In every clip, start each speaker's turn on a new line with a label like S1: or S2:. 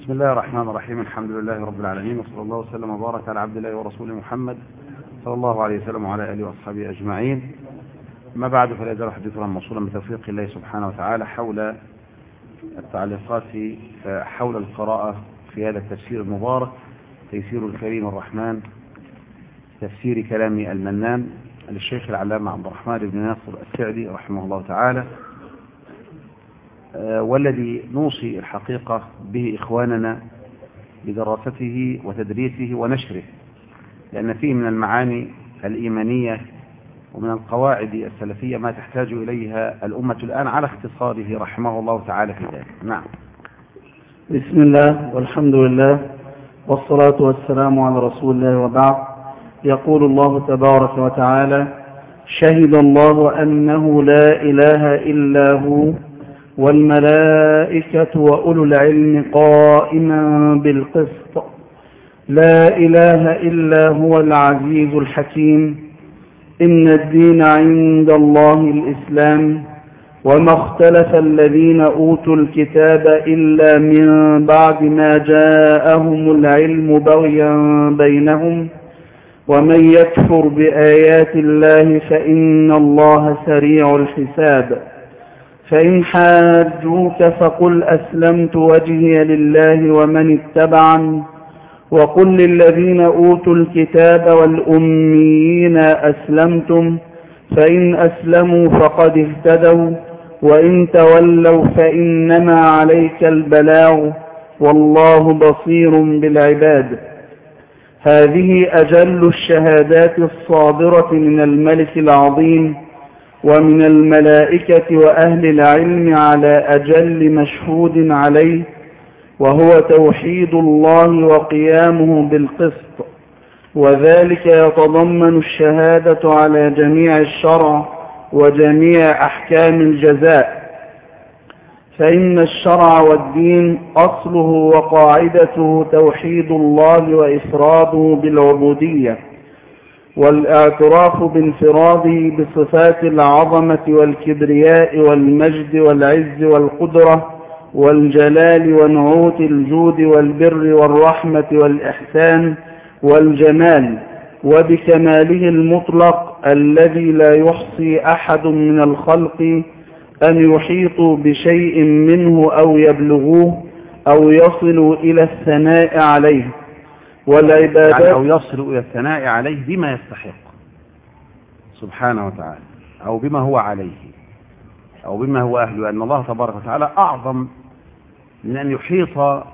S1: بسم الله الرحمن الرحيم. الحمد لله رب العالمين وصلى الله وسلم وبارك على عبد الله ورسوله محمد صلى الله عليه وسلم وعلى آله وأصحابه أجمعين. ما بعد فلا يزال حديثنا موصولا بتوفيق الله سبحانه وتعالى حول التعليقات حول القراءة في هذا التفسير المبارك تيسير الكريم الرحمن تفسير كلام المنان للشيخ العلامة عبد الرحمن بن ناصر السعدي رحمه الله تعالى. والذي نوصي الحقيقة به إخواننا بدراسته وتدريسه ونشره لأن فيه من المعاني الإيمانية ومن القواعد السلفية ما تحتاج إليها الأمة الآن على اختصاره رحمه الله تعالى في ذلك. نعم.
S2: بسم الله والحمد لله والصلاة والسلام على رسول الله وبعد. يقول الله تبارك وتعالى شهد الله أنه لا إله إلا هو والملائكة وأولو العلم قائما بالقسط. لا إله إلا هو العزيز الحكيم. إن الدين عند الله الإسلام. وما اختلف الذين أوتوا الكتاب إلا من بعد ما جاءهم العلم بغيا بينهم. ومن يكفر بآيات الله فإن الله سريع الحساب. فإن حاجوك فقل أسلمت وجهي لله ومن اتبعن وقل للذين أوتوا الكتاب والأميين أسلمتم فإن أسلموا فقد اهتدوا وإن تولوا فإنما عليك البلاغ والله بصير بالعباد. هذه أجل الشهادات الصادرة من الملك العظيم ومن الملائكة وأهل العلم على أجل مشهود عليه وهو توحيد الله وقيامه بالقسط. وذلك يتضمن الشهادة على جميع الشرع وجميع أحكام الجزاء. فإن الشرع والدين أصله وقاعدته توحيد الله وإفراده بالعبودية. والإعتراف بانفراده بصفات العظمة والكبرياء والمجد والعز والقدرة والجلال ونعوت الجود والبر والرحمة والإحسان والجمال وبكماله المطلق الذي لا يحصي أحد من الخلق أن يحيطوا بشيء منه أو يبلغوه أو يصلوا إلى الثناء عليه. والعبادات
S1: يعني أو يصلوا إلى الثناء عليه بما يستحق سبحانه وتعالى أو بما هو عليه أو بما هو أهله أن الله تبارك وتعالى أعظم من أن يحيط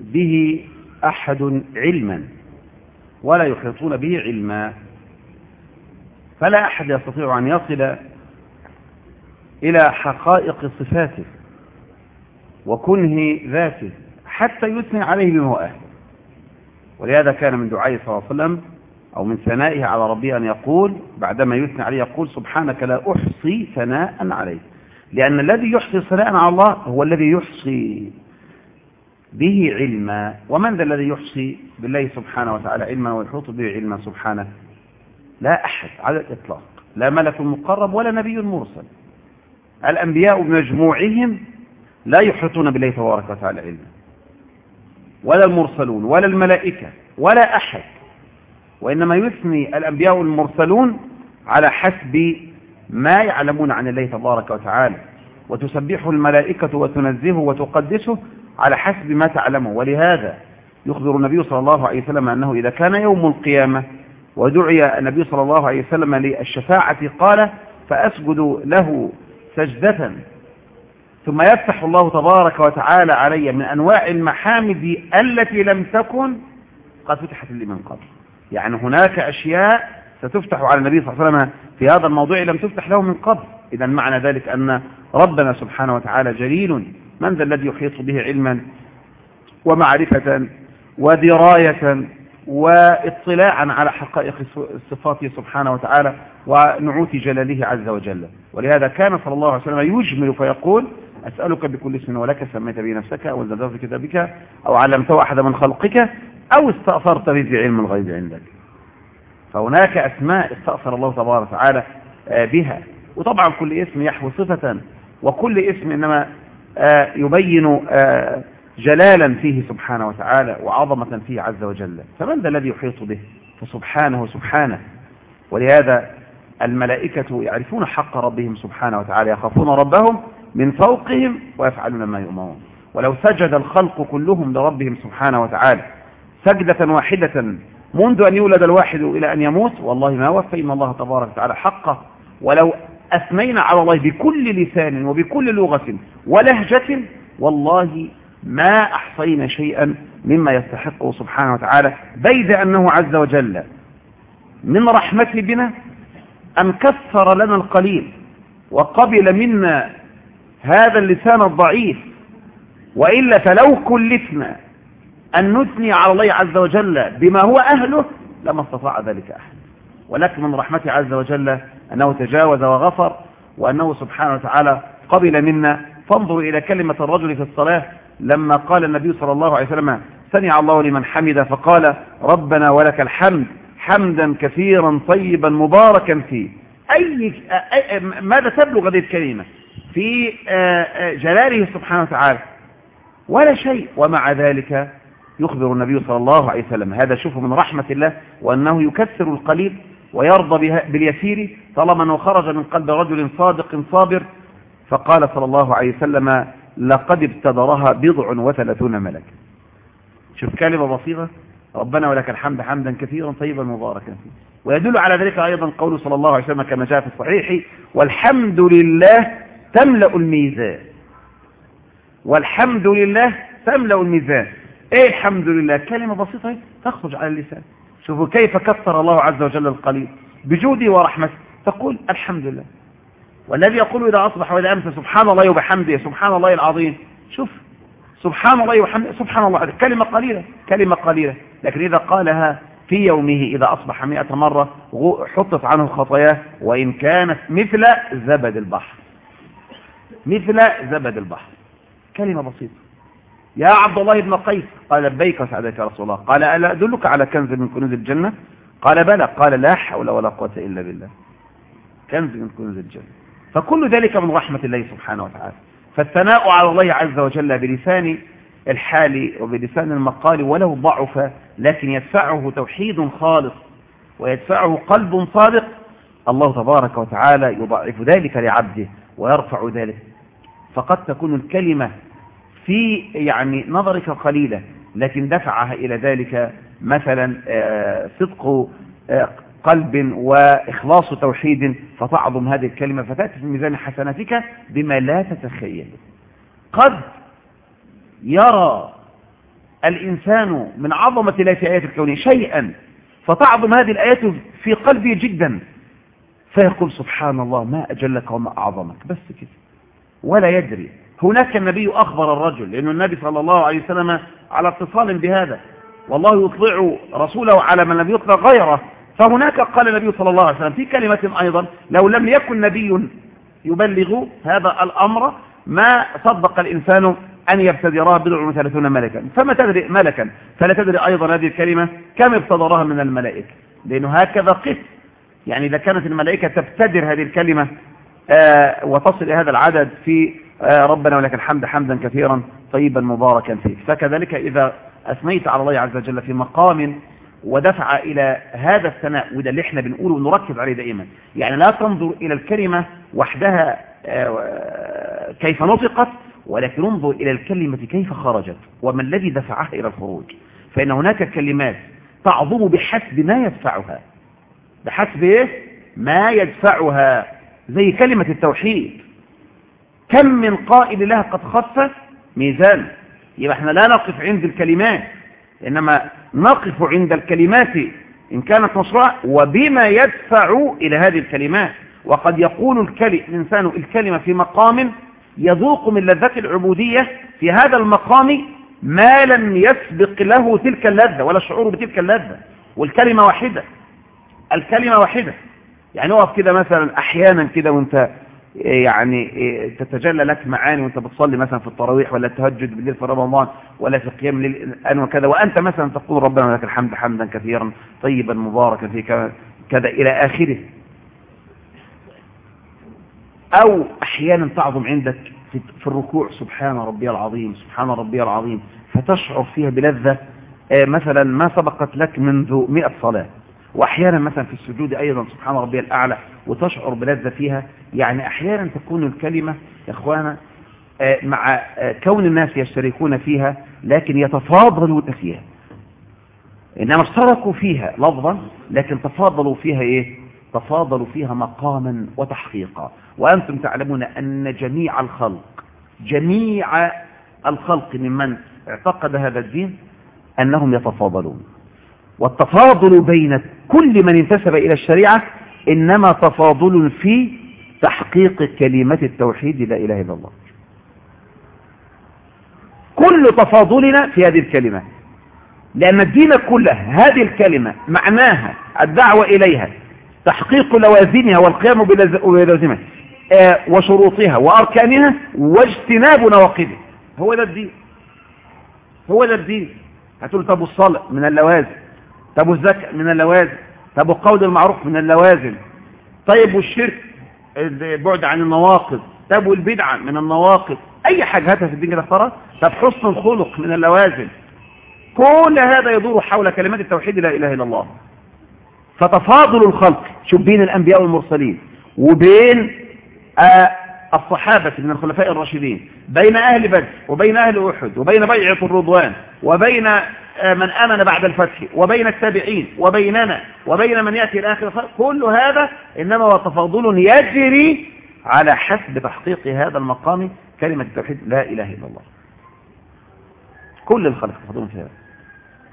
S1: به أحد علما ولا يحيطون به علما. فلا أحد يستطيع أن يصل إلى حقائق صفاته وكنه ذاته حتى يثني عليه بما هو أهله. ولهذا كان من دعائه صلى الله عليه وسلم أو من ثنائه على ربه أن يقول بعدما يثني عليه يقول سبحانك لا أحصي ثناء عليك. لأن الذي يحصي ثناء على الله هو الذي يحصي به علما. ومن ذا الذي يحصي بالله سبحانه وتعالى علما ويحوط به علما سبحانه؟ لا أحد على الإطلاق. لا ملك مقرب ولا نبي مرسل. الأنبياء بمجموعهم لا يحيطون بالله تبارك وتعالى علما. ولا المرسلون ولا الملائكة ولا أحد وإنما يثني الأنبياء المرسلون على حسب ما يعلمون عن الله تبارك وتعالى. وتسبحه الملائكة وتنزهه وتقدسه على حسب ما تعلمه. ولهذا يخبر النبي صلى الله عليه وسلم أنه إذا كان يوم القيامة ودعي النبي صلى الله عليه وسلم للشفاعة قال فأسجد له سجدة ثم يفتح الله تبارك وتعالى علي من أنواع المحامد التي لم تكن قد فتحت لي من قبل. يعني هناك أشياء ستفتح على النبي صلى الله عليه وسلم في هذا الموضوع لم تفتح له من قبل. إذا معنى ذلك أن ربنا سبحانه وتعالى جليل. من ذا الذي يحيط به علما ومعرفة ودراية واطلاعا على حقائق صفاته سبحانه وتعالى ونعوت جلاله عز وجل. ولهذا كان صلى الله عليه وسلم يجمل فيقول أسألك بكل اسم ولك سميت به نفسك أو انزلت في كتابك أو علمته أحد من خلقك أو استأثرت به في علم الغيب عندك. فهناك أسماء استأثر الله تبارك وتعالى بها. وطبعا كل اسم يحوي صفة وكل اسم إنما يبين جلالا فيه سبحانه وتعالى وعظمة فيه عز وجل. فمن ذا الذي يحيط به؟ فسبحانه سبحانه. ولهذا الملائكة يعرفون حق ربهم سبحانه وتعالى يخافون ربهم من فوقهم ويفعلون ما يؤمرون. ولو سجد الخلق كلهم لربهم سبحانه وتعالى سجدة واحدة منذ أن يولد الواحد إلى أن يموت والله ما وفينا الله تبارك وتعالى حقه. ولو أثنينا على الله بكل لسان وبكل لغة ولهجة والله ما أحصينا شيئا مما يستحقه سبحانه وتعالى. بيد أنه عز وجل من رحمته بنا أن كثر لنا القليل وقبل منا هذا اللسان الضعيف. وإلا فلو كلفنا أن نثني على الله عز وجل بما هو أهله لما استطاع ذلك أحد. ولكن من رحمته عز وجل أنه تجاوز وغفر وأنه سبحانه وتعالى قبل منا. فانظروا إلى كلمة الرجل في الصلاة لما قال النبي صلى الله عليه وسلم سمع الله لمن حمد فقال ربنا ولك الحمد حمدا كثيرا طيبا مباركا فيه. أي ماذا تبلغ هذه الكلمة؟ في جلاله سبحانه وتعالى. ولا شيء. ومع ذلك يخبر النبي صلى الله عليه وسلم هذا شوفوا من رحمة الله وأنه يكثر القليل ويرضى باليسير طالما أنه خرج من قلب رجل صادق صابر فقال صلى الله عليه وسلم لقد ابتدرها بضع وثلاثون ملك شوف كلمة بسيطة ربنا ولك الحمد حمدا كثيرا طيبا مباركا ويدل على ذلك أيضا قوله صلى الله عليه وسلم كما جاء في الصحيح والحمد لله تملأ الميزان. والحمد لله تملأ الميزان. إيه الحمد لله؟ كلمة بسيطة تخرج على اللسان. شوفوا كيف كثر الله عز وجل القليل. بجوده ورحمته تقول الحمد لله. والذي يقول إذا أصبح وإذا أمسى سبحان الله وبحمده سبحان الله العظيم. شوف. سبحان الله وبحمده سبحان الله. كلمة قليلة. كلمة قليلة. لكن إذا قالها في يومه إذا أصبح مئة مرة حطت عنه خطاياه وإن كانت مثل زبد البحر. مثل زبد البحر. كلمة بسيطة. يا عبد الله بن قيس قال لبيك وسعدك يا رسول الله. قال ألا أدلك على كنز من كنوز الجنة؟ قال بلى. قال لا حول ولا قوة إلا بالله. كنز من كنوز الجنة. فكل ذلك من رحمة الله سبحانه وتعالى. فالثناء على الله عز وجل بلسان الحال وبلسان المقال ولو ضعف لكن يدفعه توحيد خالص ويدفعه قلب صادق. الله تبارك وتعالى يضعف ذلك لعبده ويرفع ذلك. فقد تكون الكلمة في يعني نظرك قليلة لكن دفعها إلى ذلك مثلا صدق قلب وإخلاص توحيد فتعظم هذه الكلمة فتأتي في ميزان حسناتك بما لا تتخيل. قد يرى الإنسان من عظمة الله في آيات الكون شيئا فتعظم هذه الآيات في قلبه جدا فيقول سبحان الله ما أجلك وما أعظمك. بس كده. ولا يدري. هناك النبي أخبر الرجل لأن النبي صلى الله عليه وسلم على اتصال بهذا. والله يطلع رسوله على من لم يطلع غيره. فهناك قال النبي صلى الله عليه وسلم في كلمة أيضا لو لم يكن نبي يبلغ هذا الأمر ما صدق الإنسان أن يبتدرها بضع وثلاثون ملكا. فما تدري ملكا؟ فلا تدري أيضا هذه الكلمة كم ابتدرها من الملائكة. لأنه هكذا قس. يعني إذا كانت الملائكة تبتدر هذه الكلمة وتصل إلى هذا العدد في آه ربنا ولك الحمد حمدا كثيرا طيبا مباركا فيه فكذلك إذا أثنيت على الله عز وجل في مقام ودفع إلى هذا الثناء وده اللي إحنا بنقوله ونركز عليه دائما. يعني لا تنظر إلى الكلمة وحدها آه كيف نطقت ولكن انظر إلى الكلمة كيف خرجت وما الذي دفعها إلى الخروج. فإن هناك كلمات تعظم بحسب ما يدفعها. بحسب؟ ما يدفعها. زي كلمة التوحيد. كم من قائل لها قد خف ميزان. يبقى إحنا لا نقف عند الكلمات إنما نقف عند الكلمات إن كانت مشروعة وبما يدفع إلى هذه الكلمات. وقد يقول الكلم الإنسان الكلمة في مقام يذوق من لذة العبودية في هذا المقام ما لم يسبق له تلك اللذة ولا الشعور بتلك اللذة. والكلمة واحدة الكلمة واحدة. يعني اقف كده مثلا أحيانا كده وانت يعني تتجلى لك معاني وانت بتصلي مثلا في التراويح ولا التهجد بالليل في رمضان ولا في قيام الليل وكذا وأنت مثلا تقول ربنا لك الحمد حمدا كثيرا طيبا مباركا في كذا إلى آخره. أو أحيانا تعظم عندك في في الركوع سبحان ربي العظيم سبحان ربي العظيم فتشعر فيها بلذة. آه، مثلا ما سبقت لك منذ مئة صلاة. وأحيانا مثلا في السجود أيضا سبحان ربي الأعلى وتشعر بلذة فيها. يعني أحيانا تكون الكلمة يا إخوانا آه، مع آه، كون الناس يشتركون فيها لكن يتفاضلون فيها إنما اشتركوا فيها لفظا لكن تفاضلوا فيها إيه؟ تفاضلوا فيها مقاما وتحقيقا. وأنتم تعلمون أن جميع الخلق جميع الخلق ممن اعتقد هذا الدين أنهم يتفاضلون. والتفاضل بين كل من انتسب إلى الشريعة إنما تفاضل في تحقيق كلمة التوحيد لا إله إلا الله. كل تفاضلنا في هذه الكلمة. لأن الدين كله هذه الكلمة معناها الدعوة إليها تحقيق لوازمها والقيام بلوازمها آه، وشروطها وأركانها واجتناب نواقضها. هو ده الدين. هو ده الدين. هتقول طب الصلاة من اللوازم. طب الزكاة من اللوازم؟ طب القول المعروف من اللوازم؟ طيب والشرك؟ البعد عن النواقض طب والبدعة من النواقض أي حاجة هاتها في الدين كده اختارها طب حسن الخلق من اللوازم. كل هذا يدور حول كلمات التوحيد لا إله إلا الله. فتفاضل الخلق. شوف بين الأنبياء والمرسلين. وبين آه الصحابة من الخلفاء الراشدين. بين أهل بدر وبين أهل أحد وبين بيعة الرضوان. وبين من آمن بعد الفتح وبين التابعين وبيننا وبين من يأتي الآخر كل هذا إنما هو تفاضل يجري على حسب تحقيق هذا المقام كلمة التوحيد لا إله إلا الله. كل الخلق تفاضلون في هذا.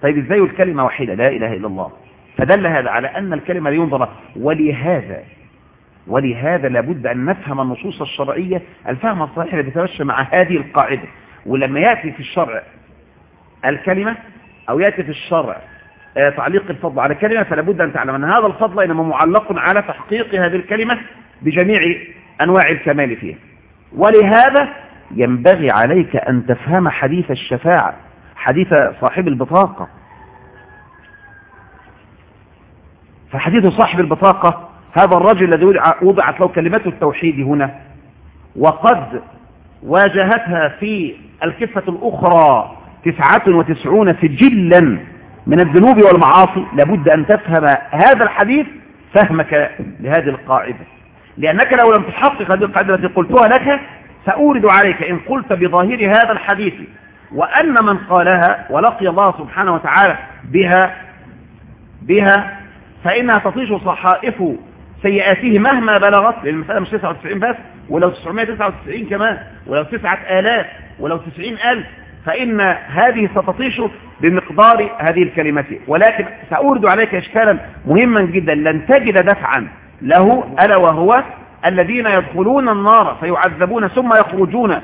S1: طيب إزاي الكلمة واحدة لا إله إلا الله. فدل هذا على أن الكلمة ينظر. ولهذا ولهذا لابد أن نفهم النصوص الشرعية الفهم الصحيح الذي يتمشى مع هذه القاعدة. ولما يأتي في الشرع الكلمة أو يأتي في الشرع آه، تعليق الفضل على كلمة فلابد أن تعلم أن هذا الفضل إنما معلق على تحقيق هذه الكلمة بجميع أنواع الكمال فيها. ولهذا ينبغي عليك أن تفهم حديث الشفاعة حديث صاحب البطاقة. فحديث صاحب البطاقة هذا الرجل الذي وضعت له كلمة التوحيد هنا وقد واجهتها في الكفة الأخرى تسعة وتسعون سجلا من الذنوب والمعاصي لابد أن تفهم هذا الحديث فهمك لهذه القاعدة. لأنك لو لم تحقق هذه القاعدة التي قلتها لك سأورد عليك إن قلت بظاهر هذا الحديث وأن من قالها ولقي الله سبحانه وتعالى بها بها فإنها تطيش صحائف سيئاته مهما بلغت لأن المسألة مش 99 بس ولو 999 كمان ولو 9000 ولو 90000 فإن هذه ستطيش بمقدار هذه الكلمة. ولكن سأورد عليك إشكالا مهما جدا. لن تجد دفعا له ألا وهو الذين يدخلون النار فيعذبون ثم يخرجون.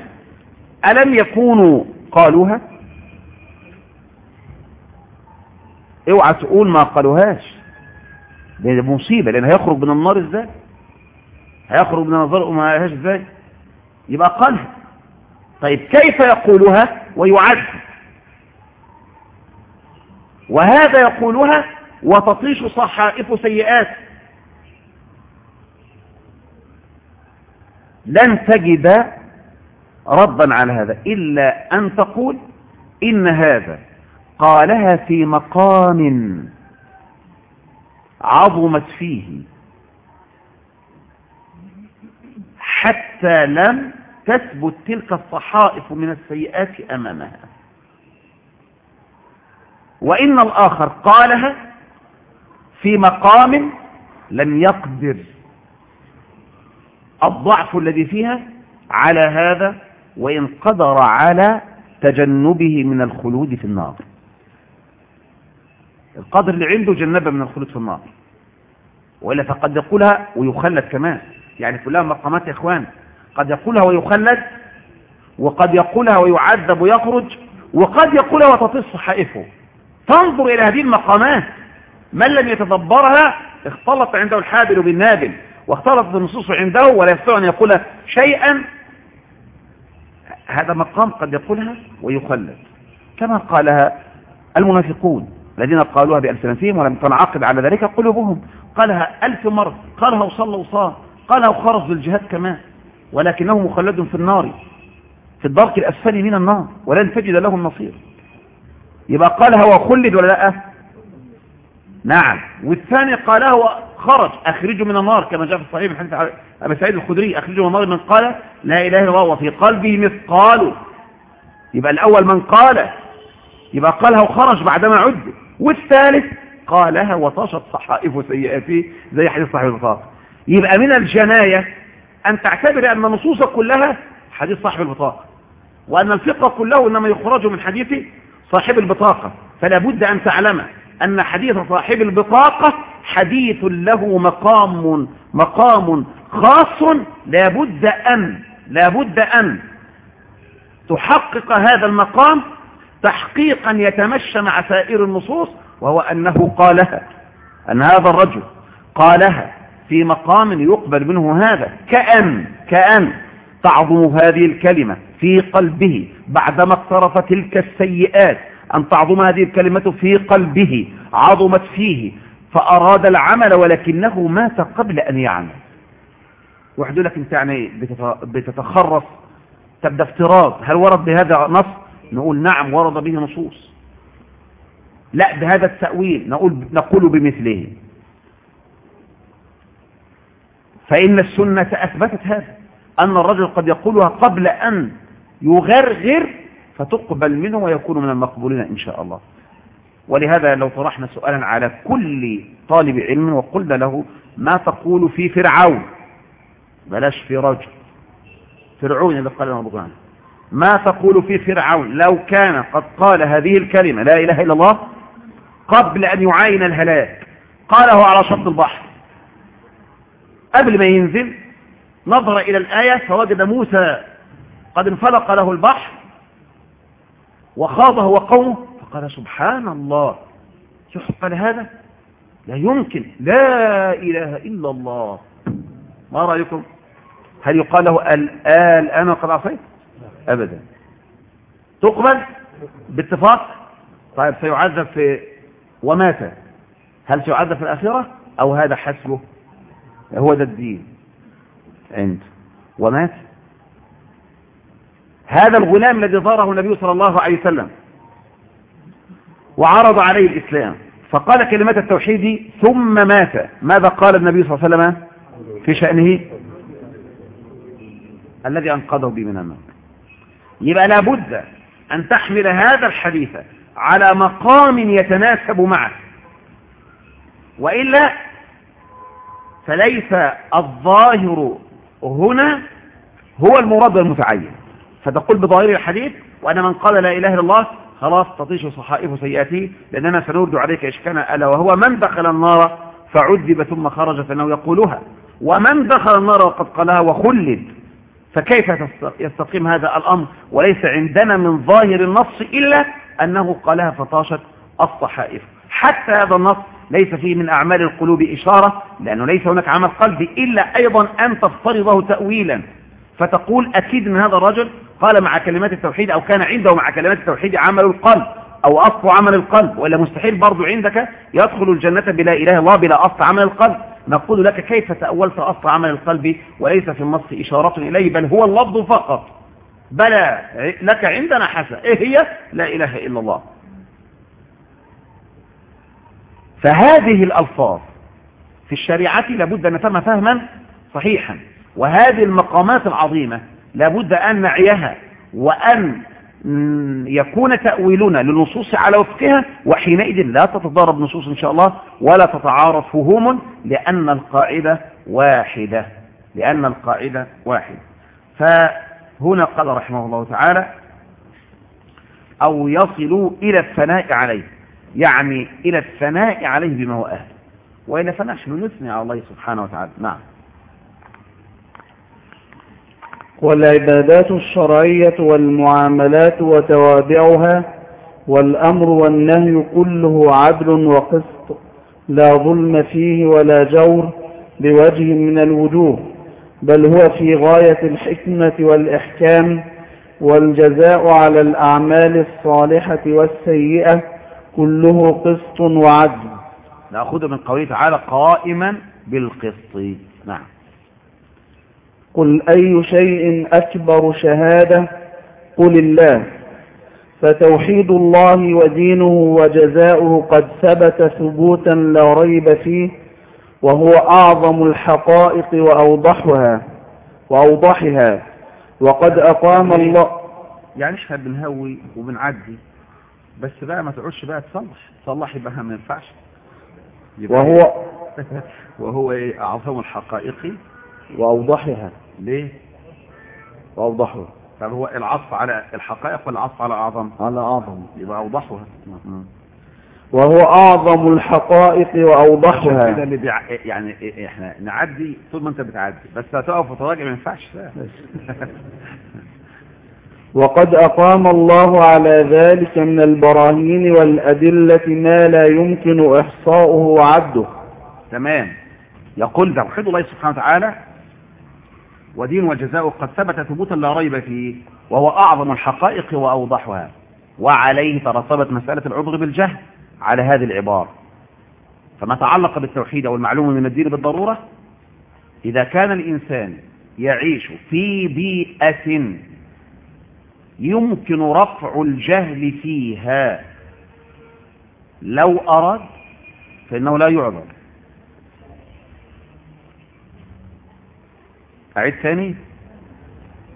S1: ألم يكونوا؟ قالوها. اوعى تقول ما قالوهاش. ده مصيبة لأن هيخرج من النار إزاي؟ هيخرج من النار وما قالهاش إزاي؟ يبقى قالها. طيب كيف يقولها؟ ويعد. وهذا يقولها وتطيش صحائف سيئات. لن تجد ردا على هذا إلا أن تقول إن هذا قالها في مقام عظمت فيه. حتى لم تثبت تلك الصحائف من السيئات أمامها. وإن الآخر قالها في مقام لم يقدر الضعف الذي فيها على هذا وإن قدر على تجنبه من الخلود في النار. القدر اللي عنده جنبه من الخلود في النار. وإلا فقد يقولها ويخلد كمان. يعني كلها مقامات يا إخوان. قد يقولها ويخلد وقد يقولها ويعذب ويخرج وقد يقولها وتطير صحائفه. فانظر إلى هذه المقامات. من لم يتدبرها؟ اختلط عنده الحابل بالنابل واختلطت النصوص عنده ولا يستطيع أن يقول شيئا. هذا مقام قد يقولها ويخلد. كما قالها المنافقون الذين قالوها بألسنتهم ولم تنعقد على ذلك قلوبهم. قالها ألف مرة قالها وصلى وصام قالها وخرج للجهاد كمان. ولكنه مخلد في النار في الدرك الأسفل من النار ولن تجد لهم نصير يبقى قالها وخلد ولا لأ؟ نعم. والثاني قالها وخرج أخرجوا من النار كما جاء في الصحيح من حديث أبي سعيد الخدري أخرجوا من النار من قال لا إله إلا الله وفي قلبه مثقال. يبقى الأول من قال يبقى قالها وخرج بعدما عد. والثالث قالها وطاشت صحائف سيئاته زي حديث صحيح البطاقة يبقى من الجناية أن تعتبر أن النصوص كلها حديث صاحب البطاقة وأن الفقه كله إنما يخرج من حديث صاحب البطاقة. فلا بد أن تعلم أن حديث صاحب البطاقة حديث له مقام مقام خاص. لا بد أن لا بد أن تحقق هذا المقام تحقيقا يتمشى مع سائر النصوص وهو أنه قالها أن هذا الرجل قالها. في مقام يقبل منه هذا. كأن كأن تعظم هذه الكلمة في قلبه بعدما اقترف تلك السيئات. أن تعظم هذه الكلمة في قلبه عظمت فيه فأراد العمل ولكنه مات قبل أن يعمل. واحد لك أنت يعني بتتخرص تبدأ افتراض. هل ورد بهذا نص؟ نقول نعم ورد به نصوص. لا بهذا التأويل نقول, نقول بمثله. فإن السنة أثبتت هذا أن الرجل قد يقولها قبل أن يغرغر فتقبل منه ويكون من المقبولين إن شاء الله. ولهذا لو طرحنا سؤالا على كل طالب علم وقلنا له ما تقول في فرعون؟ بلاش في رجل. فرعون اللي قال لنا ما تقول في فرعون؟ لو كان قد قال هذه الكلمة لا إله إلا الله قبل أن يعاين الهلاك. قاله على شط البحر. قبل ما ينزل نظر إلى الآية فوجد موسى قد انفلق له البحر وخاضه وقومه فقال سبحان الله. قال هذا لا يمكن. لا إله إلا الله. ما رأيكم؟ هل يقال له الآن أنا قد عصيت؟ أبدا. تقبل باتفاق؟ طيب سيعذب في ومات. هل سيعذب في الآخرة؟ أو هذا حسبه هو ده الدين. عند. ومات. هذا الغلام الذي ظهره النبي صلى الله عليه وسلم. وعرض عليه الإسلام. فقال كلمة التوحيد ثم مات. ماذا قال النبي صلى الله عليه وسلم؟ في شأنه؟ الذي أنقذه به من النار. يبقى لابد أن تحمل هذا الحديث على مقام يتناسب معه. وإلا فليس الظاهر هنا هو المراد المتعين فتقول بظاهر الحديث وأن من قال لا إله إلا الله خلاص تطيش صحائف سيئاته لأننا سنرد عليك إشكانا ألا وهو من دخل النار فعذب ثم خرج فإنه يقولها. ومن دخل النار وقد قالها وخلد. فكيف يستقيم هذا الأمر؟ وليس عندنا من ظاهر النص إلا أنه قالها فطاشت الصحائف. حتى هذا النص ليس فيه من أعمال القلوب إشارة لأنه ليس هناك عمل قلبي إلا أيضا أن تفترضه تأويلا. فتقول أكيد من هذا الرجل قال مع كلمات التوحيد أو كان عنده مع كلمات التوحيد عمل القلب أو أصل عمل القلب وإلا مستحيل برضو عندك يدخل الجنة بلا إله الله بلا أصل عمل القلب. نقول لك كيف تأولت أصل عمل القلب؟ وليس في النص إشارة إليه بل هو اللفظ فقط. بلى لك عندنا حسنة. إيه هي؟ لا إله إلا الله. فهذه الألفاظ في الشريعة لابد أن نفهمها فهما صحيحا وهذه المقامات العظيمة لابد أن نعيها وأن يكون تأويلنا للنصوص على وفقها وحينئذ لا تتضارب نصوص إن شاء الله ولا تتعارض فهوم لأن القاعدة واحدة لأن القاعدة واحدة. فهنا قال رحمه الله تعالى أو يصلوا إلى الثناء عليه. يعني إلى الثناء عليه بما هو أهل. وإلا فنحن نثني على الله سبحانه وتعالى. نعم.
S2: والعبادات الشرعية والمعاملات وتوابعها والأمر والنهي كله عدل وقسط. لا ظلم فيه ولا جور بوجه من الوجوه بل هو في غاية الحكمة والإحكام والجزاء على الأعمال الصالحة والسيئة كله قسط وعدل.
S1: نأخذ من قوله تعالى قائما بالقسط. نعم.
S2: قل أي شيء أكبر شهادة؟ قل الله. فتوحيد الله ودينه وجزاؤه قد ثبت ثبوتا لا ريب فيه وهو أعظم الحقائق وأوضحها وأوضحها. وقد أقام الله
S1: يعني إحنا بنهوي وبنعدي بس بقى ما تقعدش بقى تصلح. تصلح يبقى ما ينفعش.
S2: وهو
S1: وهو إيه؟ أعظم الحقائق.
S2: وأوضحها.
S1: ليه؟
S2: وأوضحها.
S1: طب هو العطف على الحقائق ولا العطف على أعظم؟
S2: على أعظم.
S1: يبقى أوضحها.
S2: وهو أعظم الحقائق
S1: عشان كده اللي بيع... يعني إيه- إحنا نعدي طول ما أنت بتعدي. بس هتقف وتراجع ما ينفعش.
S2: وقد أقام الله على ذلك من البراهين والأدلة ما لا يمكن إحصاؤه وعده
S1: تمام. يقول توحيد الله سبحانه وتعالى ودين وجزاؤه قد ثبت ثبوتا لا ريب فيه وهو أعظم الحقائق وأوضحها وعليه ترتبت مسألة العذر بالجهل على هذه العبارة. فما تعلق بالتوحيد أو المعلوم من الدين بالضرورة إذا كان الإنسان يعيش في بيئة يمكن رفع الجهل فيها. لو أراد فإنه لا يعذر أعيد ثاني.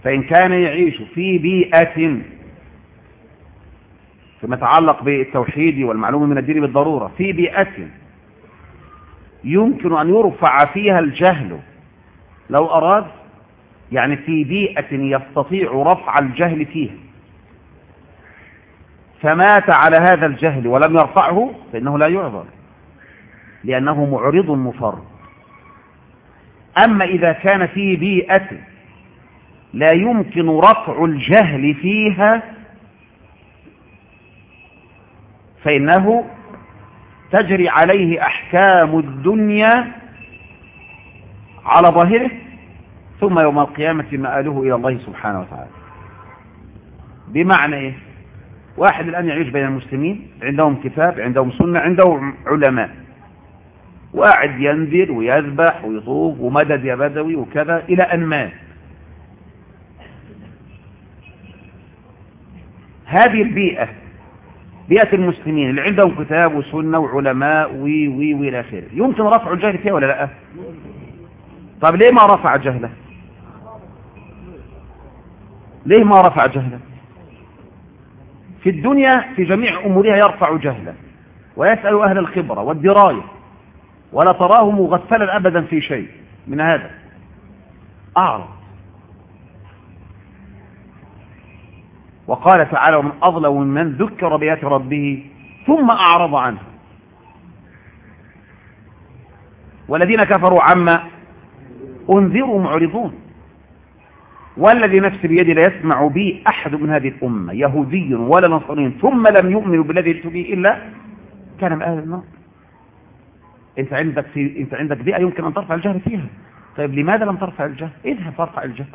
S1: فإن كان يعيش في بيئة فيما يتعلق بالتوحيد والمعلومة من الدين بالضرورة في بيئة يمكن أن يرفع فيها الجهل. لو أراد يعني في بيئة يستطيع رفع الجهل فيها. فمات على هذا الجهل ولم يرفعه فإنه لا يعذر لأنه معرض مفرد أما إذا كان في بيئة لا يمكن رفع الجهل فيها فإنه تجري عليه أحكام الدنيا على ظاهره ثم يوم القيامة مآله إلى الله سبحانه وتعالى. بمعنى إيه؟ واحد الآن يعيش بين المسلمين عندهم كتاب عندهم سنة عندهم علماء. وقاعد ينذر ويذبح ويطوف ومدد يا بدوي وكذا إلى أن مات. هذه البيئة بيئة المسلمين اللي عندهم كتاب وسنة وعلماء وي وي وي إلى آخره. يمكن رفع الجهل فيها ولا لأ؟ طب ليه ما رفع جهله؟ ليه ما رفع جهله في الدنيا في جميع أمورها يرفع جهلا ويسأل أهل الخبرة والدراية ولا تراه مغفلا أبدا في شيء من هذا. أعرض. وقال تعالى ومن أظلم ممن ذكر بآيات ربه ثم أعرض عنه. والذين كفروا عما أنذروا معرضون. والذي نفسي بيدي لا يسمع بي أحد من هذه الأمة يهودي ولا نصراني ثم لم يؤمن بالذي جئت به إلا كان من أهل النار. أنت عندك في أنت عندك بيئة يمكن أن ترفع الجهل فيها. طيب لماذا لم ترفع الجهل؟ اذهب فارفع الجهل.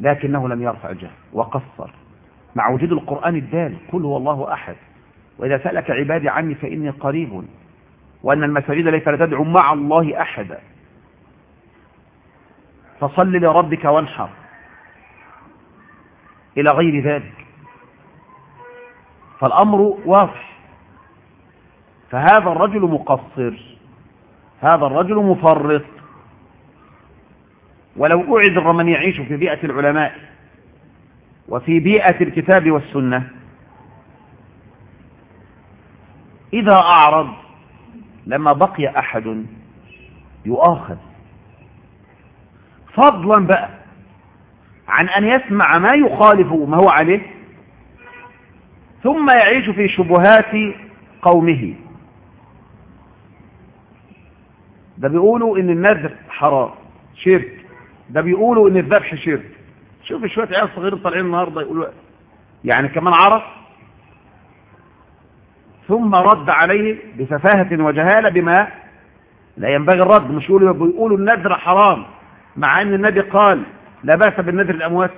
S1: لكنه لم يرفع الجهل وقصر. مع وجود القرآن الدال قل هو الله أحد. وإذا سألك عبادي عني فإني قريب وأن المساجد ليس لا تدعو مع الله أحدا فصل لربك وانحر. إلى غير ذلك. فالأمر واضح. فهذا الرجل مقصر. هذا الرجل مفرط. ولو أعذر من يعيش في بيئة العلماء وفي بيئة الكتاب والسنة. إذا أعرض لما بقي أحد يؤاخذ. فضلا بقى عن أن يسمع ما يخالف ما هو عليه ثم يعيش في شبهات قومه. ده بيقولوا إن النذر حرام شرك. ده بيقولوا إن الذبح شرك. شوف شوية عيال صغيرين طالعين النهارده يقولوا يعني كمان عرف ثم رد عليه بسفاهة وجهالة بما لا ينبغي الرد. مش يقولوا بيقولوا النذر حرام. مع أن النبي قال لا بأس بالنذر الأموات.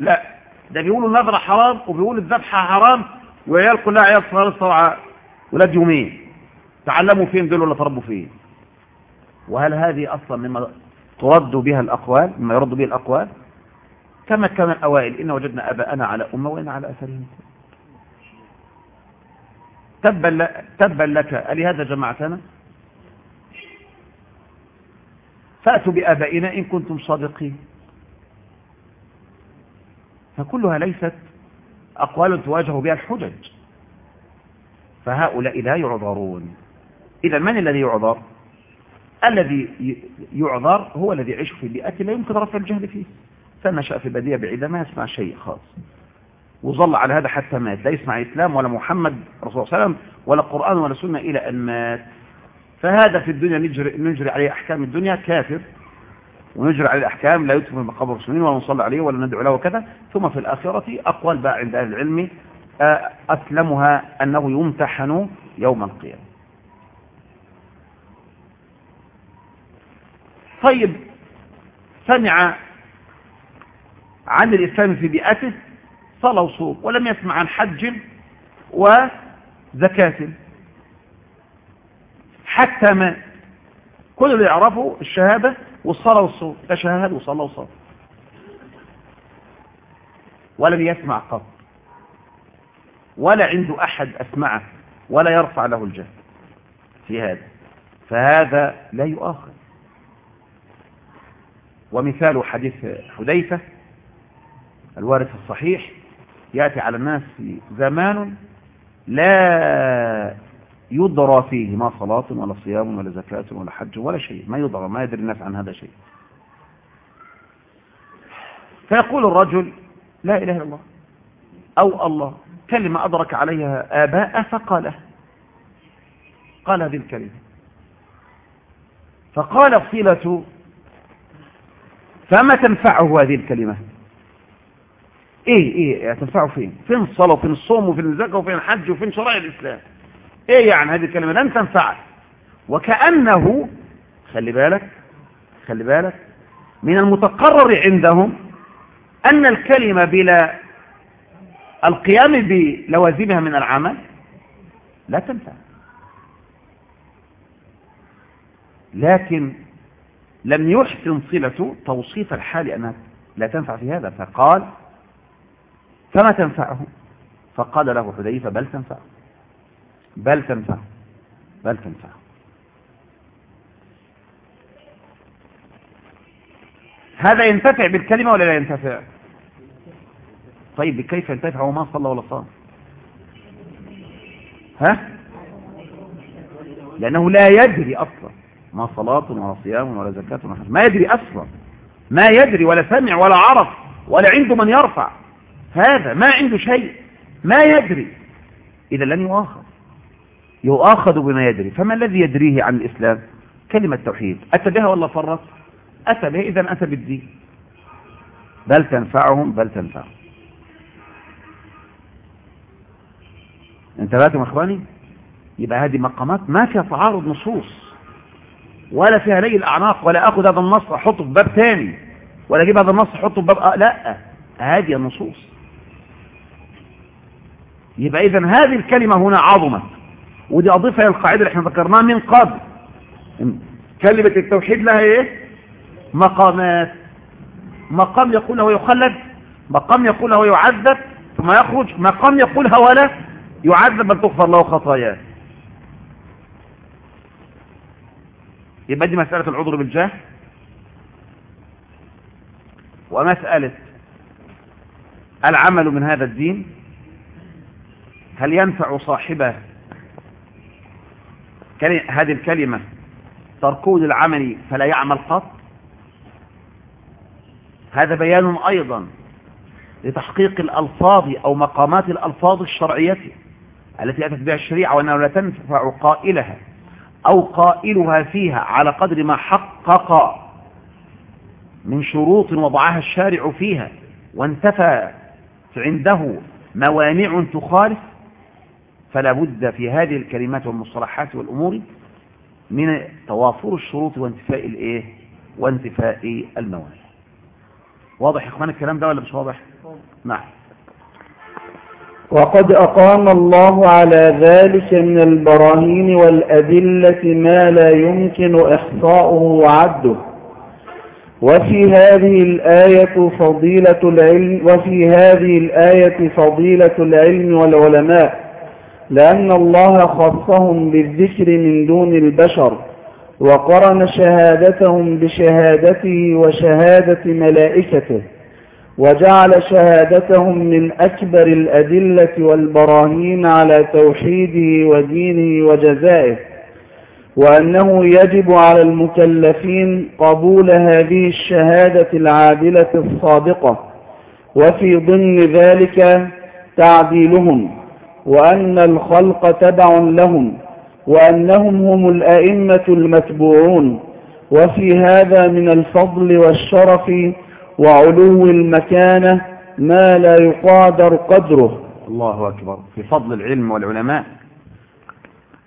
S1: لا. ده بيقولوا النذر حرام وبيقولوا الذبح حرام وعيال كلها عيال صغار طبعا ولاد يومين. تعلموا فين دول ولا تربوا فين؟ وهل هذه أصلا مما ترد بها الأقوال مما يرد به الأقوال؟ كما كان الأوائل إن وجدنا أباءنا على أمة وإن على أثرهم تبا, لك. ألهذا جمعتنا فأتوا بآبائنا إن كنتم صادقين. فكلها ليست أقوال تواجه بها الحجج. فهؤلاء لا يعذرون. إذا من الذي يعذر؟ الذي يعذر هو الذي يعيش في بيئة لا يمكن رفع الجهل فيه. فنشأ في بدية بعيدة ما يسمع شيء خاص. وظل على هذا حتى مات. لا يسمع إسلام ولا محمد رسول الله صلى الله عليه وسلم ولا قرآن ولا سنة إلى أن مات. فهذا في الدنيا نجري, نجري عليه أحكام. الدنيا كافر ونجري عليه الأحكام لا يدفن مقابر المسلمين ولا نصلي عليه ولا ندعو له وكذا. ثم في الآخرة أقوال بقى عند أهل العلم أسلمها أنه يمتحن يوم القيامة. طيب سمع عن الإسلام في بيئته صلى وصوم ولم يسمع عن حج وزكاة حتى ما كل اللي يعرفه الشهادة والصلاة والصوم. تشهد وصلى وصوم. ولم يسمع قط. ولا عنده أحد أسمعه. ولا يرفع له الجهل في هذا. فهذا لا يؤاخذ. ومثال حديث حذيفة الوارث الصحيح يأتي على الناس زمان لا يدرى فيه ما صلاة ولا صيام ولا زكاة ولا حج ولا شيء. ما يدرى ما يدري الناس عن هذا شيء. فيقول الرجل لا إله إلا الله أو الله كلمة أدرك عليها آباء فقاله. قال هذه الكلمة. فقال صلة فما تنفعه هذه الكلمة؟ إيه إيه تنفعه فين؟ فين الصلاة وفين الصوم وفين الزكاة وفين الحج وفين شرائع الإسلام؟ إيه يعني هذه الكلمة؟ لن تنفعه وكأنه خلي بالك خلي بالك من المتقرر عندهم أن الكلمة بلا القيام بلوازمها من العمل لا تنفع. لكن لم يحسن صلة توصيف الحال أنها لا تنفع في هذا. فقال فما تنفعه؟ فقال له حذيفة بل تنفع بل تنفع. بل تنفع. هذا ينتفع بالكلمة ولا لا ينتفع؟ طيب كيف ينتفع وما صلى ولا صام؟ ها؟ لأنه لا يدري أصلا ما صلاة ولا صيام ولا زكاة ولا حج. ما يدري أصلا. ما يدري ولا سمع ولا عرف ولا عنده من يرفع. هذا ما عنده شيء. ما يدري. إذا لن يؤاخذ. يؤاخذ بما يدري. فما الذي يدريه عن الإسلام؟ كلمة توحيد. أتى بها ولا فرط؟ أتى بها إذا أتى بالدين. بل تنفعهم بل تنفعهم. انتبهتم إخواني؟ يبقى هذه مقامات ما فيها تعارض نصوص ولا فيها لي الاعناق ولا أخذ هذا النص أحطه في باب ثاني ولا أجيب هذا النص أحطه في باب آه لا. هذه النصوص. يبقى اذا هذه الكلمة هنا عظمت ودي أضيفها إلى القاعدة اللي إحنا ذكرناها من قبل. كلمة التوحيد لها إيه؟ مقامات. مقام يقول يخلد مقام يقول يعذب ثم يخرج. مقام يقول ولا يعذب بل تغفر له خطاياه. يبقى دي مسألة العذر بالجاه. ومسألة العمل من هذا الدين هل ينفع صاحبه هذه الكلمة تركه للعمل فلا يعمل قط؟ هذا بيان أيضا لتحقيق الألفاظ أو مقامات الألفاظ الشرعية التي أتت بها الشريعة وأنه لا تنفع قائلها أو قائلها فيها على قدر ما حقق من شروط وضعها الشارع فيها وانتفى عنده موانع تخالف فلا بد في هذه الكلمات والمصطلحات والأمور من توافر الشروط وانتفاء الإيه؟ وانتفاء الموانع. واضح يا إخوان الكلام ده ولا مش واضح؟ نعم.
S2: وقد أقام الله على ذلك من البراهين والأدلة ما لا يمكن إحصاؤه وعده. وفي هذه الآية فضيلة العلم وفي هذه الآية فضيلة العلم والعلماء. لأن الله خصهم بالذكر من دون البشر وقرن شهادتهم بشهادته وشهادة ملائكته وجعل شهادتهم من أكبر الأدلة والبراهين على توحيده ودينه وجزائه وأنه يجب على المكلفين قبول هذه الشهادة العادلة الصادقة وفي ضمن ذلك تعديلهم. وأن الخلق تبع لهم وأنهم هم الأئمة المتبوعون. وفي هذا من الفضل والشرف وعلو المكانة ما لا يقادر قدره.
S1: الله أكبر. في فضل العلم والعلماء.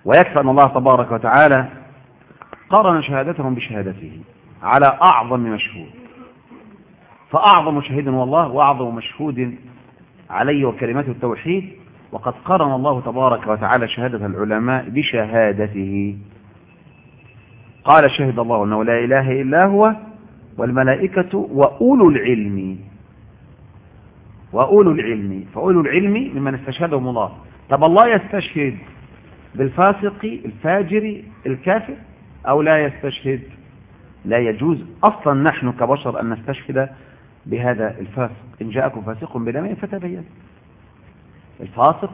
S1: ويكفى أن الله تبارك وتعالى قرن شهادتهم بشهادته على أعظم مشهود. فأعظم شهيد هو الله وأعظم مشهود عليه وكلمة التوحيد وقد قرن الله تبارك وتعالى شهادة العلماء بشهادته. قال شهد الله أنه لا إله إلا هو والملائكة وأولو العلم. وأولو العلم. فأولو العلم ممن استشهدهم الله. طب الله يستشهد بالفاسق الفاجر الكافر أو لا يستشهد؟ لا يجوز. أصلا نحن كبشر أن نستشهد بهذا الفاسق. إن جاءكم فاسق بنمين فتبين. الفاسق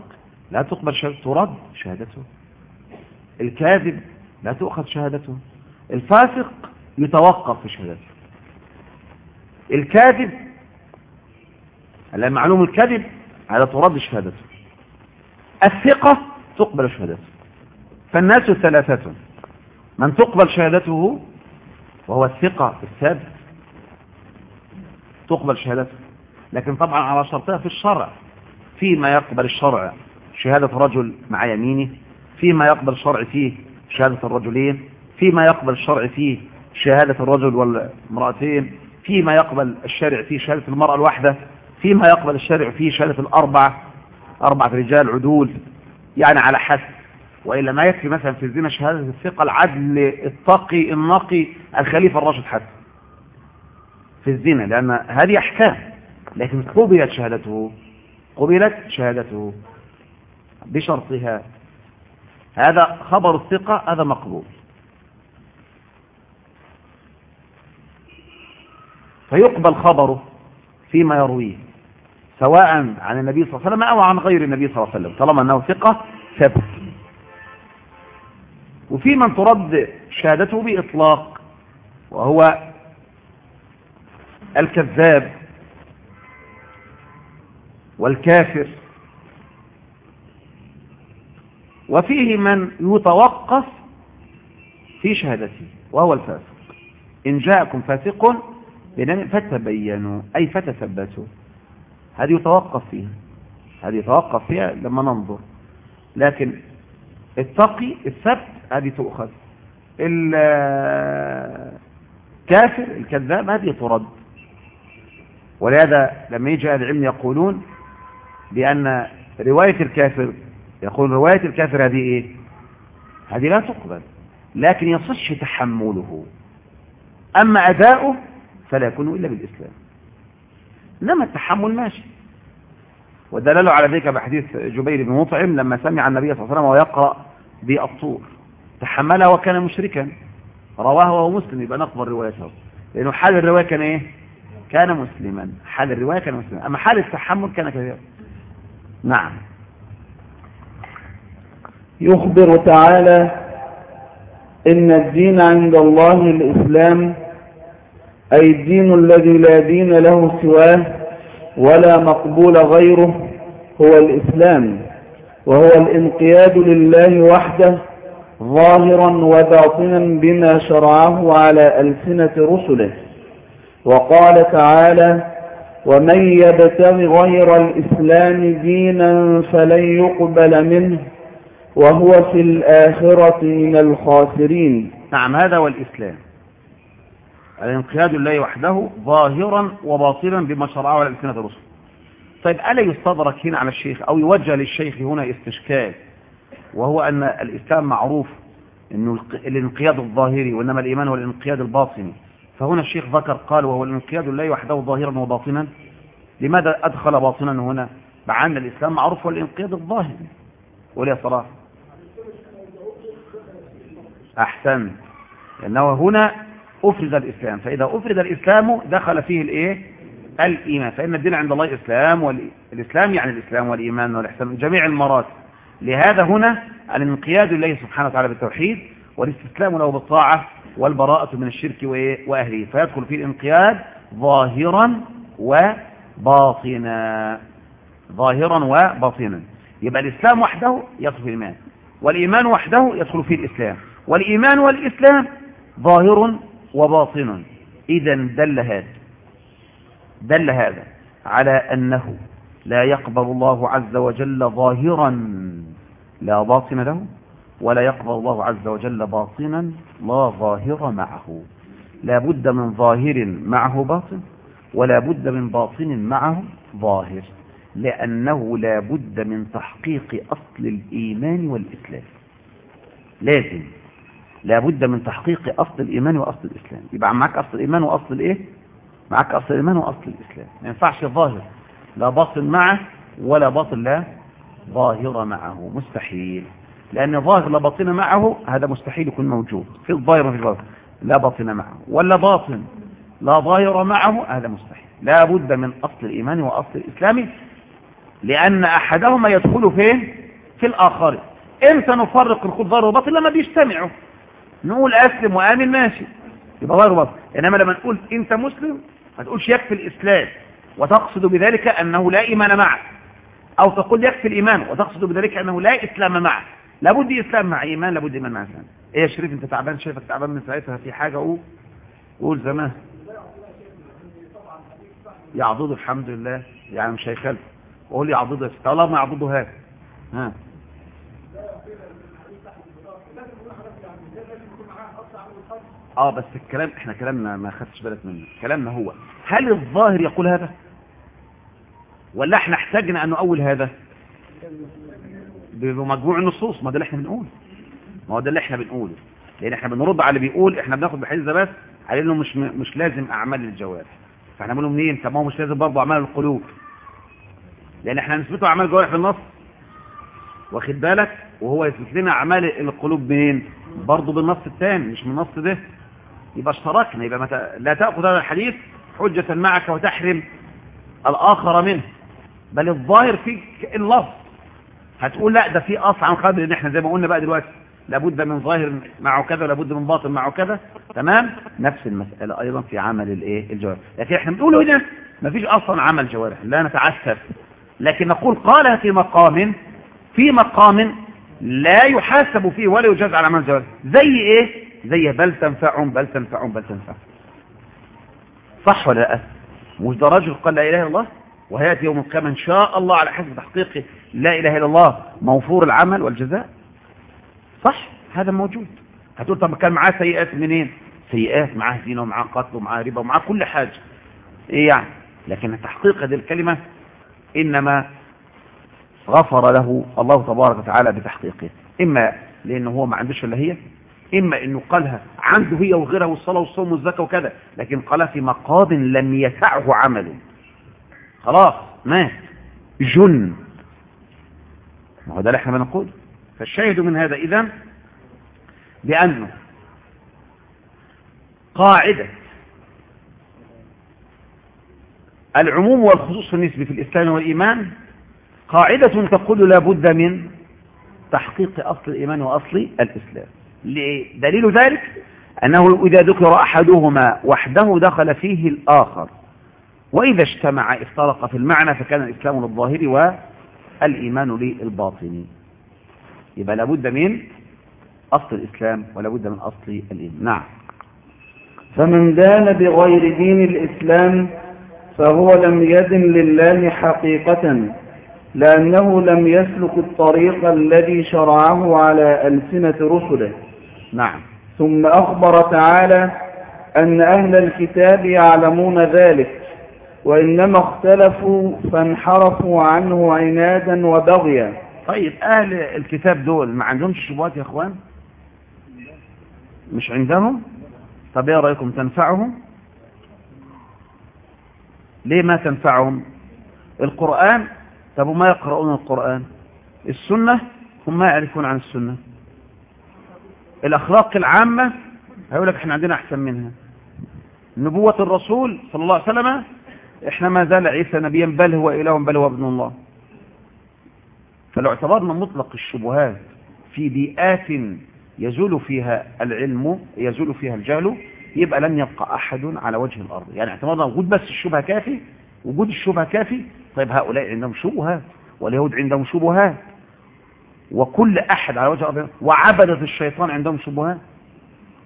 S1: لا تقبل شهادته ترد شهادته. الكاذب لا تؤخذ شهادته. الفاسق يتوقف في شهادته. الكاذب معلوم الكذب على ترد شهادته. الثقة تقبل شهادته. فالناس ثلاثة. من تقبل شهادته وهو الثقة الثابت تقبل شهادته. لكن طبعا على شرطها في الشرع. فيما يقبل الشرع شهادة رجل مع يمينه فيما يقبل الشرع فيه شهادة الرجلين فيما يقبل الشرع فيه شهادة الرجل والمرأتين فيما يقبل الشارع فيه شهادة المرأة الواحدة فيما يقبل الشارع فيه شهادة الأربعة أربعة رجال عدول يعني على حسب. وإلا ما يكفي مثلا في الزنا شهادة الثقة العدل التقي النقي الخليفة الراشد حتى. في الزنا لأن هذه أحكام لكن قبلت شهادته. قبلت شهادته بشرطها. هذا خبر الثقة هذا مقبول. فيقبل خبره فيما يرويه سواء عن النبي صلى الله عليه وسلم أو عن غير النبي صلى الله عليه وسلم طالما أنه ثقة ثبت وفي من ترد شهادته بإطلاق وهو الكذاب. والكافر. وفيه من يتوقف في شهادته وهو الفاسق. إن جاءكم فاسق فتبينوا أي فتثبتوا. هذه يتوقف فيها. هذه يتوقف فيها لما ننظر. لكن التقي الثبت هذه تؤخذ. الكافر الكذاب هذه ترد. ولهذا لما يجي أهل العلم يقولون بأن رواية الكافر يقول رواية الكافر هذه إيه؟ هذه لا تقبل لكن يصش تحمله. أما أداؤه فلا يكون إلا بالإسلام. إنما التحمل ماشي. ودلل على ذلك بحديث جبير بن مطعم لما سمع النبي صلى الله عليه وسلم ويقرأ بالطور تحملها وكان مشركا. رواه وهو مسلم يبقى نقبل روايته لأنه حال الرواية كان إيه؟ كان مسلما. حال الرواية كان مسلما. أما حال التحمل كان كذلك نعم.
S2: يخبر تعالى إن الدين عند الله الإسلام أي الدين الذي لا دين له سواه ولا مقبول غيره هو الإسلام وهو الانقياد لله وحده ظاهرا وباطنا بما شرعه على ألسنة رسله. وقال تعالى ومن يبتغ غير الإسلام دينا فلن يقبل منه وهو في الآخرة من الخاسرين.
S1: نعم هذا هو الإسلام. الانقياد لله وحده ظاهرا وباطنا بما شرعه على ألسنة الرسل. طيب ألا يستدرك هنا على الشيخ أو يوجه للشيخ هنا استشكال وهو أن الإسلام معروف أنه الانقياد الظاهري وإنما الإيمان هو الانقياد الباطني. فهنا الشيخ ذكر قال وهو الانقياد لله وحده ظاهرا وباطنا. لماذا أدخل باطنا هنا؟ مع أن الإسلام معروف هو الانقياد الظاهر. ولي صلاح. أحسن لأنه هنا أفرد الإسلام. فإذا أفرد الإسلام دخل فيه الإيه؟ الإيمان. فإن الدين عند الله إسلام والإسلام يعني الإسلام والإيمان والإحسان جميع المراتب لهذا هنا الانقياد لله سبحانه وتعالى بالتوحيد والاستسلام له بالطاعة والبراءة من الشرك وأهله فيدخل فيه الانقياد ظاهرا وباطنا. ظاهرا وباطنا. يبقى الإسلام وحده يدخل في الإيمان والإيمان وحده يدخل فيه الإسلام والإيمان والإسلام ظاهر وباطن إذا دل هذا دل هذا على أنه لا يقبل الله عز وجل ظاهرا لا باطن له. ولا يقبل الله عز وجل باطنا لا ظاهر معه. لا بد من ظاهر معه باطن ولا بد من باطن معه ظاهر لأنه لا بد من تحقيق أصل الإيمان والإسلام. لازم. لا بد من تحقيق أصل الإيمان وأصل الإسلام. يبقى معك أصل الإيمان وأصل الإيه معك أصل الإيمان وأصل الإسلام. ما ينفعش الظاهر لا باطن معه ولا باطن لا ظاهر معه. مستحيل. لأن ظاهر لا باطن معه هذا مستحيل يكون موجود. في الظاهر وفي الباطن. لا باطن معه. ولا باطن. لا ظاهر معه هذا مستحيل. لا بد من أصل الإيمان وأصل الإسلام لأن أحدهما يدخل فين؟ في الآخر. إمتى نفرق الخط ظاهر وباطن لما بيجتمعوا. نقول أسلم وآمن ماشي. يبقى ظاهر وباطن. إنما لما نقول أنت مسلم ما تقولش يكفي الإسلام. وتقصد بذلك أنه لا إيمان معه. أو تقول يكفي الإيمان وتقصد بذلك أنه لا إسلام معه. لابد إسلام مع إيمان لابد إيمان مع إسلام. إيه يا شريف أنت تعبان؟ شايفك تعبان من ساعتها في حاجة؟ قول. قول زمان. يعضده الحمد لله. يعني مش هيخلف وقول لي يعضده يا ستة والله ما يعضده هذا ها. آه بس الكلام إحنا كلامنا ما خدتش بالك منه. كلامنا هو. هل الظاهر يقول هذا؟ ولا إحنا احتاجنا أن نؤول هذا؟ بمجموع النصوص ما ده اللي إحنا بنقوله. ما هو ده اللي إحنا بنقوله. لأن إحنا بنرد على اللي بيقول إحنا بناخد بحديث ده بس على إنه مش مش لازم أعمال الجوارح. فاحنا بنقول منين؟ طب ما هو مش لازم برضه أعمال القلوب. لأن إحنا نثبته أعمال الجوارح في النص. واخد بالك؟ وهو يثبت لنا أعمال القلوب منين؟ برضه بالنص الثاني مش من النص ده. يبقى اشتركنا يبقى متى لا تأخذ هذا الحديث حجة معك وتحرم الآخر منه. بل الظاهر فيك اللفظ. هتقول لا ده في اصل عن قدر إن إحنا زي ما قلنا بقى دلوقتي لابد من ظاهر معه كذا ولابد من باطن معه كذا. تمام؟ نفس المسألة أيضا في عمل الإيه؟ الجوارح. لكن إحنا بنقول هنا مفيش أصلا عمل جوارح. لا نتعسف. لكن نقول قالها في مقام في مقام لا يحاسب فيه ولا يجاز على عمل الجوارح زي إيه؟ زي بل تنفعهم بل تنفعهم بل تنفعهم. صح ولا لا؟ مش ده رجل قال لا إله إلا الله؟ وهياتي يوم القيامة إن شاء الله على حسب تحقيق لا إله إلا الله موفور العمل والجزاء. صح؟ هذا موجود. هتقول طب كان معاه سيئات منين؟ سيئات معاه زنا ومعاه قتل ومعاه ربا ومعاه كل حاجة. إيه يعني؟ لكن تحقيق هذه الكلمة إنما غفر له الله تبارك وتعالى بتحقيقه. إما لأنه هو ما عندوش إلا هي إما إنه قالها عنده هي وغيرها والصلاة والصوم والزكاة وكذا لكن قالها في مقام لم يسعه عمله. خلاص مات. جن. ما هو ده اللي إحنا فالشاهد من هذا اذا بأنه قاعدة العموم والخصوص النسبي في الإسلام والإيمان قاعدة تقول لا بد من تحقيق أصل الإيمان وأصل الإسلام. دليل ذلك أنه إذا ذكر أحدهما وحده دخل فيه الآخر. وإذا اجتمع افترق في المعنى فكان الإسلام للظاهر والإيمان للباطن. يبقى لابد من أصل الإسلام ولابد من أصل الإيمان. نعم.
S2: فمن دان بغير دين الإسلام فهو لم يدن لله حقيقة لأنه لم يسلك الطريق الذي شرعه على ألسنة رسله.
S1: نعم.
S2: ثم أخبر تعالى أن أهل الكتاب يعلمون ذلك. وإنما اختلفوا فانحرفوا عنه عنادا وبغيا.
S1: طيب أهل الكتاب دول ما عندهمش شبهات يا أخوان؟ مش عندهم؟ طب إيه رأيكم تنفعهم؟ ليه ما تنفعهم؟ القرآن طب وما يقرؤون القرآن؟ السنة هم ما يعرفون عن السنة. الأخلاق العامة هيقول لك إحنا عندنا أحسن منها. نبوة الرسول صلى الله عليه وسلم إحنا ما زال عيسى نبيا بل هو إله بل هو ابن الله. فلو اعتبرنا مطلق الشبهات في بيئات يزول فيها العلم يزول فيها الجهل يبقى لن يبقى أحد على وجه الأرض. يعني اعتبرنا وجود بس الشبهة كافي وجود الشبهة كافي طيب هؤلاء عندهم شبهات واليهود عندهم شبهات وكل أحد على وجه الأرض وعبدة الشيطان عندهم شبهات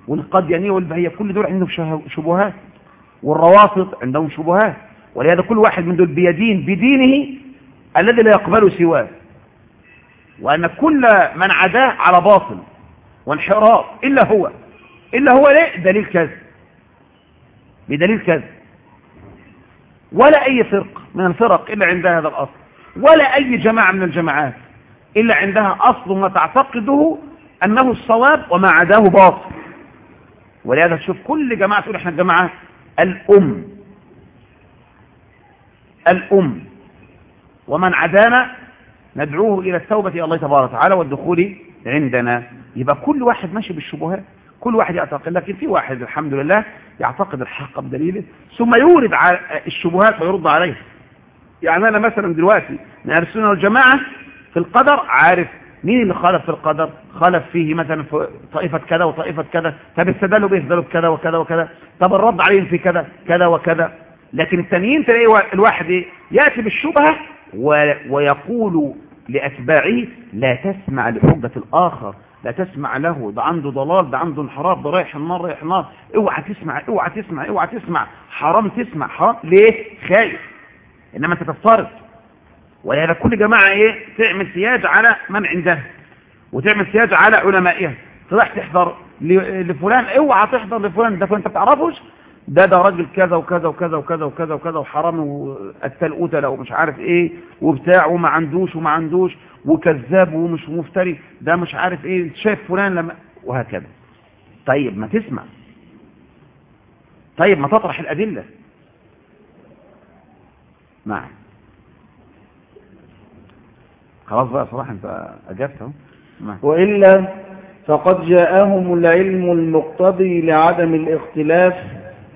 S1: والقديانية والبهية كل دول عندهم شبهات والروافض عندهم شبهات. ولهذا كل واحد من دول بيدين بدينه الذي لا يقبل سواه. وأن كل من عداه على باطل وانحراف إلا هو. إلا هو ليه؟ دليل كذب. بدليل كذب. ولا أي فرق من الفرق إلا عندها هذا الأصل. ولا أي جماعة من الجماعات إلا عندها أصل ما تعتقده أنه الصواب وما عداه باطل. ولهذا تشوف كل جماعة تقول إحنا الجماعة الأم. الأم. ومن عدانا ندعوه إلى التوبة إلى الله تبارك وتعالى والدخول عندنا. يبقى كل واحد ماشي بالشبهات. كل واحد يعتقد لكن في واحد الحمد لله يعتقد الحق بدليله. ثم يورد على الشبهات ويرد عليها يعني أنا مثلا دلوقتي من أهل السنة والجماعة في القدر عارف مين اللي خالف في القدر؟ خالف فيه مثلا في طائفة كذا وطائفة كذا. طب استدلوا به بكذا وكذا وكذا. طب الرد عليهم في كذا كذا وكذا. لكن التانيين تلاقي الواحد يأتي بالشبهة ويقول لأتباعه لا تسمع لحجة الآخر لا تسمع له ده عنده ضلال ده عنده انحراف ده رايح النار رايح النار. اوعى تسمع اوعى تسمع اوعى تسمع. حرام تسمع. حرام. ليه؟ خايف. إنما أنت تفترض. ولهذا كل جماعة إيه؟ تعمل سياج على من عندها وتعمل سياج على علمائها تروح تحضر لفلان اوعى تحضر لفلان. ده انت بتعرفوش؟ ده ده راجل كذا وكذا وكذا وكذا وكذا وكذا وحرام وقتل قتله ومش عارف إيه وبتاع وما عندوش وما عندوش وكذاب ومش مفتري ده مش عارف إيه. شايف فلان لما وهكذا. طيب ما تسمع. طيب ما تطرح الأدلة. نعم. خلاص بقى صراحة أنت أجبت أهو. نعم.
S2: وإلا فقد جاءهم العلم المقتضي لعدم الاختلاف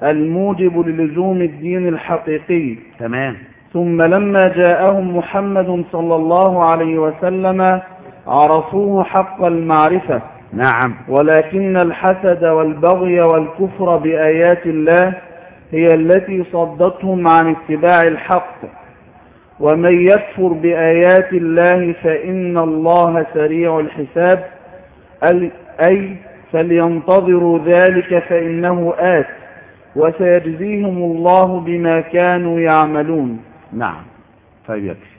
S2: الموجب للزوم الدين الحقيقي.
S1: تمام.
S2: ثم لما جاءهم محمد صلى الله عليه وسلم عرفوه حق المعرفة.
S1: نعم.
S2: ولكن الحسد والبغي والكفر بآيات الله هي التي صدتهم عن اتباع الحق. ومن يكفر بآيات الله فإن الله سريع الحساب. أي فلينتظروا ذلك فإنه آت. وسيجزيهم الله بما كانوا يعملون.
S1: نعم. طيب يكفي.